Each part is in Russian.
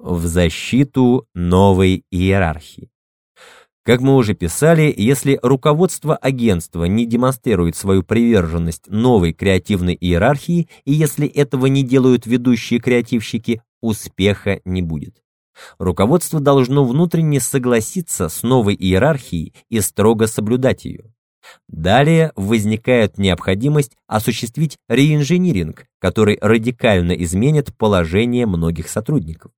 в защиту новой иерархии. Как мы уже писали, если руководство агентства не демонстрирует свою приверженность новой креативной иерархии, и если этого не делают ведущие креативщики, успеха не будет. Руководство должно внутренне согласиться с новой иерархией и строго соблюдать ее. Далее возникает необходимость осуществить реинжиниринг, который радикально изменит положение многих сотрудников.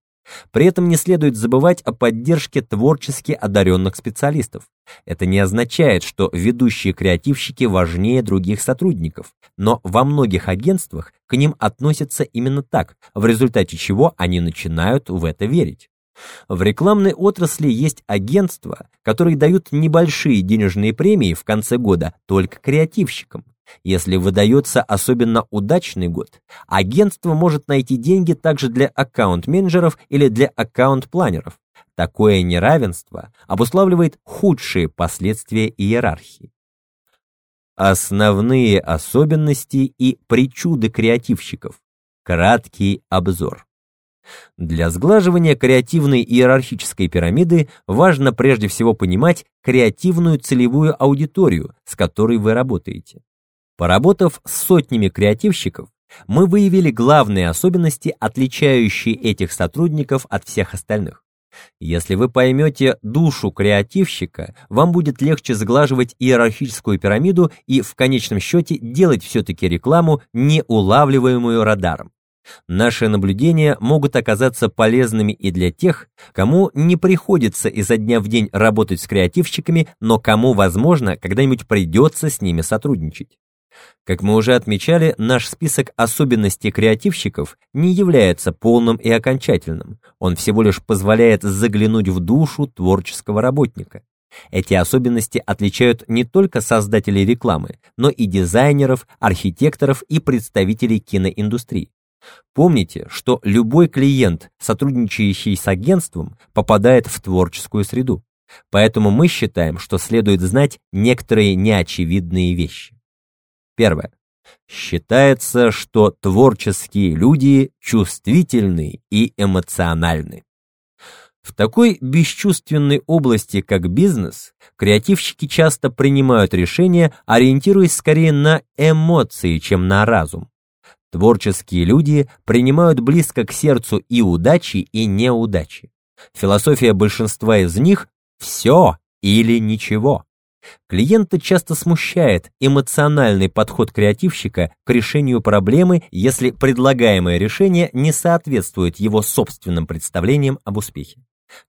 При этом не следует забывать о поддержке творчески одаренных специалистов. Это не означает, что ведущие креативщики важнее других сотрудников, но во многих агентствах к ним относятся именно так, в результате чего они начинают в это верить. В рекламной отрасли есть агентства, которые дают небольшие денежные премии в конце года только креативщикам. Если выдается особенно удачный год, агентство может найти деньги также для аккаунт-менеджеров или для аккаунт-планеров. Такое неравенство обуславливает худшие последствия иерархии. Основные особенности и причуды креативщиков. Краткий обзор. Для сглаживания креативной иерархической пирамиды важно прежде всего понимать креативную целевую аудиторию, с которой вы работаете. Поработав с сотнями креативщиков, мы выявили главные особенности, отличающие этих сотрудников от всех остальных. Если вы поймете душу креативщика, вам будет легче сглаживать иерархическую пирамиду и в конечном счете делать все-таки рекламу, не улавливаемую радаром. Наши наблюдения могут оказаться полезными и для тех, кому не приходится изо дня в день работать с креативщиками, но кому, возможно, когда-нибудь придется с ними сотрудничать. Как мы уже отмечали, наш список особенностей креативщиков не является полным и окончательным, он всего лишь позволяет заглянуть в душу творческого работника. Эти особенности отличают не только создателей рекламы, но и дизайнеров, архитекторов и представителей киноиндустрии. Помните, что любой клиент, сотрудничающий с агентством, попадает в творческую среду. Поэтому мы считаем, что следует знать некоторые неочевидные вещи. Первое. Считается, что творческие люди чувствительны и эмоциональны. В такой бесчувственной области, как бизнес, креативщики часто принимают решения, ориентируясь скорее на эмоции, чем на разум. Творческие люди принимают близко к сердцу и удачи, и неудачи. Философия большинства из них – все или ничего. Клиента часто смущает эмоциональный подход креативщика к решению проблемы, если предлагаемое решение не соответствует его собственным представлениям об успехе.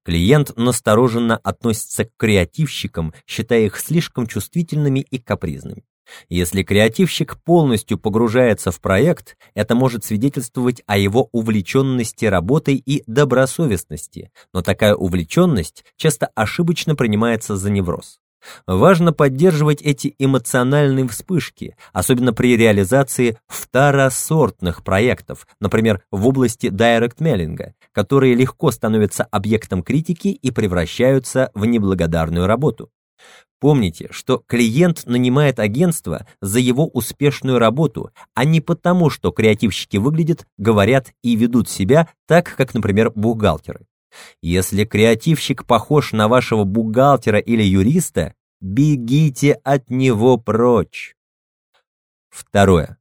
Клиент настороженно относится к креативщикам, считая их слишком чувствительными и капризными. Если креативщик полностью погружается в проект, это может свидетельствовать о его увлеченности работой и добросовестности, но такая увлеченность часто ошибочно принимается за невроз. Важно поддерживать эти эмоциональные вспышки, особенно при реализации второсортных проектов, например, в области директ-мейлинга, которые легко становятся объектом критики и превращаются в неблагодарную работу. Помните, что клиент нанимает агентство за его успешную работу, а не потому, что креативщики выглядят, говорят и ведут себя так, как, например, бухгалтеры. Если креативщик похож на вашего бухгалтера или юриста, бегите от него прочь. Второе.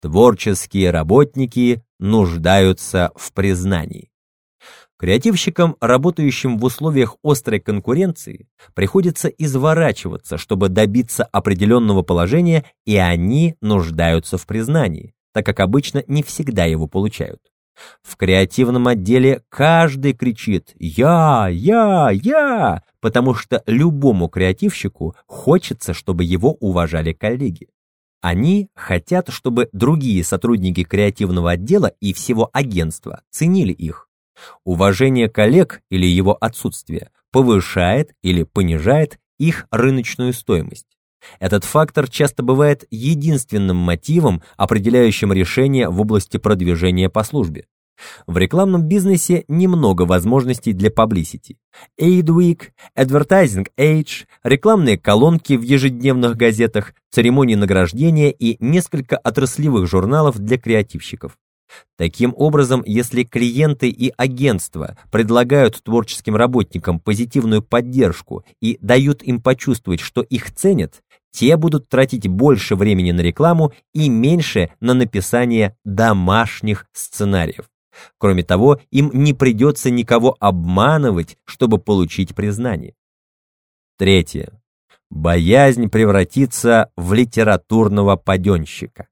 Творческие работники нуждаются в признании. Креативщикам, работающим в условиях острой конкуренции, приходится изворачиваться, чтобы добиться определенного положения, и они нуждаются в признании, так как обычно не всегда его получают. В креативном отделе каждый кричит «Я! Я! Я!», потому что любому креативщику хочется, чтобы его уважали коллеги. Они хотят, чтобы другие сотрудники креативного отдела и всего агентства ценили их. Уважение коллег или его отсутствие повышает или понижает их рыночную стоимость. Этот фактор часто бывает единственным мотивом, определяющим решение в области продвижения по службе. В рекламном бизнесе немного возможностей для publicity. Aid Advertising Age, рекламные колонки в ежедневных газетах, церемонии награждения и несколько отраслевых журналов для креативщиков. Таким образом, если клиенты и агентства предлагают творческим работникам позитивную поддержку и дают им почувствовать, что их ценят, те будут тратить больше времени на рекламу и меньше на написание домашних сценариев. Кроме того, им не придется никого обманывать, чтобы получить признание. Третье. Боязнь превратиться в литературного паденщика.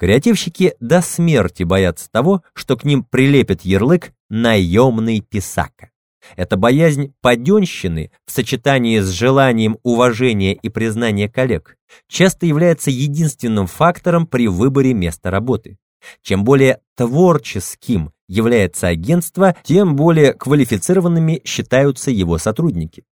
Креативщики до смерти боятся того, что к ним прилепят ярлык «наемный писака». Эта боязнь паденщины в сочетании с желанием уважения и признания коллег часто является единственным фактором при выборе места работы. Чем более творческим является агентство, тем более квалифицированными считаются его сотрудники.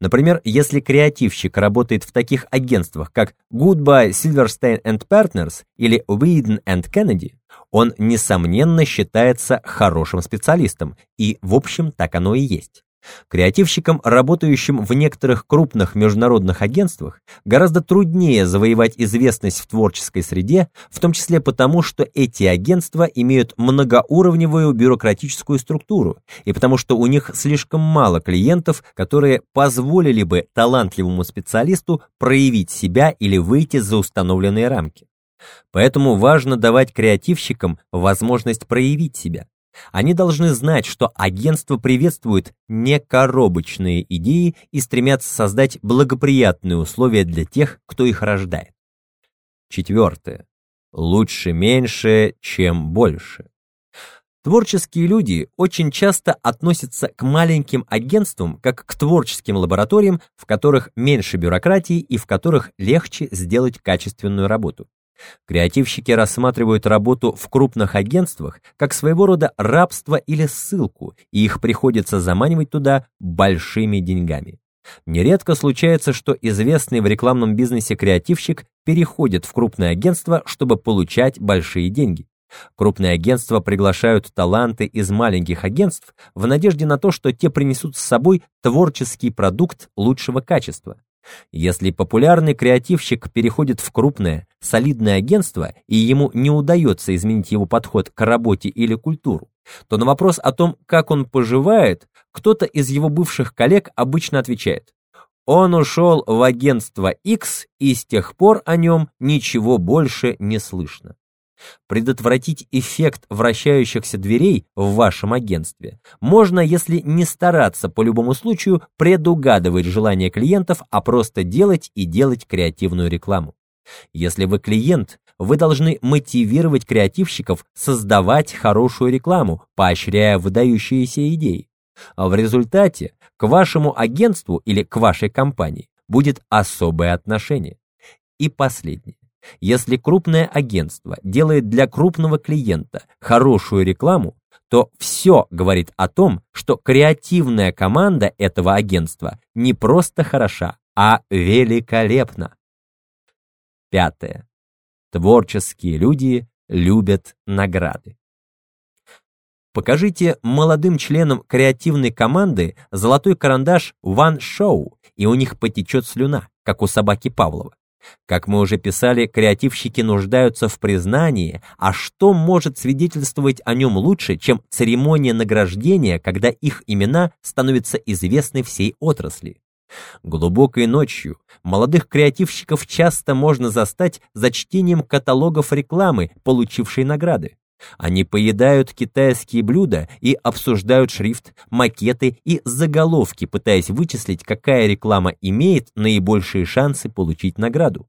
Например, если креативщик работает в таких агентствах, как Goodbye Silverstein and Partners или Whedon and Kennedy, он, несомненно, считается хорошим специалистом, и, в общем, так оно и есть. Креативщикам, работающим в некоторых крупных международных агентствах, гораздо труднее завоевать известность в творческой среде, в том числе потому, что эти агентства имеют многоуровневую бюрократическую структуру, и потому что у них слишком мало клиентов, которые позволили бы талантливому специалисту проявить себя или выйти за установленные рамки. Поэтому важно давать креативщикам возможность проявить себя. Они должны знать, что агентство приветствует некоробочные идеи и стремятся создать благоприятные условия для тех, кто их рождает. Четвертое. Лучше меньше, чем больше. Творческие люди очень часто относятся к маленьким агентствам как к творческим лабораториям, в которых меньше бюрократии и в которых легче сделать качественную работу. Креативщики рассматривают работу в крупных агентствах как своего рода рабство или ссылку, и их приходится заманивать туда большими деньгами. Нередко случается, что известный в рекламном бизнесе креативщик переходит в крупное агентство, чтобы получать большие деньги. Крупные агентства приглашают таланты из маленьких агентств в надежде на то, что те принесут с собой творческий продукт лучшего качества. Если популярный креативщик переходит в крупное, солидное агентство, и ему не удается изменить его подход к работе или культуру, то на вопрос о том, как он поживает, кто-то из его бывших коллег обычно отвечает «Он ушел в агентство X, и с тех пор о нем ничего больше не слышно». Предотвратить эффект вращающихся дверей в вашем агентстве можно, если не стараться по любому случаю предугадывать желания клиентов, а просто делать и делать креативную рекламу. Если вы клиент, вы должны мотивировать креативщиков создавать хорошую рекламу, поощряя выдающиеся идеи. А в результате к вашему агентству или к вашей компании будет особое отношение. И последнее. Если крупное агентство делает для крупного клиента хорошую рекламу, то все говорит о том, что креативная команда этого агентства не просто хороша, а великолепна. Пятое. Творческие люди любят награды. Покажите молодым членам креативной команды золотой карандаш One Show, и у них потечет слюна, как у собаки Павлова. Как мы уже писали, креативщики нуждаются в признании, а что может свидетельствовать о нем лучше, чем церемония награждения, когда их имена становятся известны всей отрасли? Глубокой ночью молодых креативщиков часто можно застать за чтением каталогов рекламы, получившей награды. Они поедают китайские блюда и обсуждают шрифт, макеты и заголовки, пытаясь вычислить, какая реклама имеет наибольшие шансы получить награду.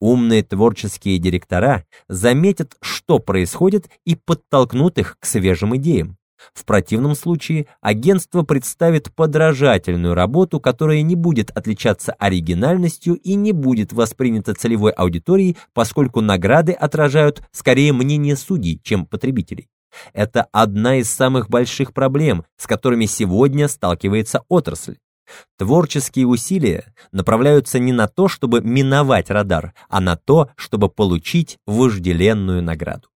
Умные творческие директора заметят, что происходит, и подтолкнут их к свежим идеям. В противном случае агентство представит подражательную работу, которая не будет отличаться оригинальностью и не будет воспринята целевой аудиторией, поскольку награды отражают скорее мнение судей, чем потребителей. Это одна из самых больших проблем, с которыми сегодня сталкивается отрасль. Творческие усилия направляются не на то, чтобы миновать радар, а на то, чтобы получить вожделенную награду.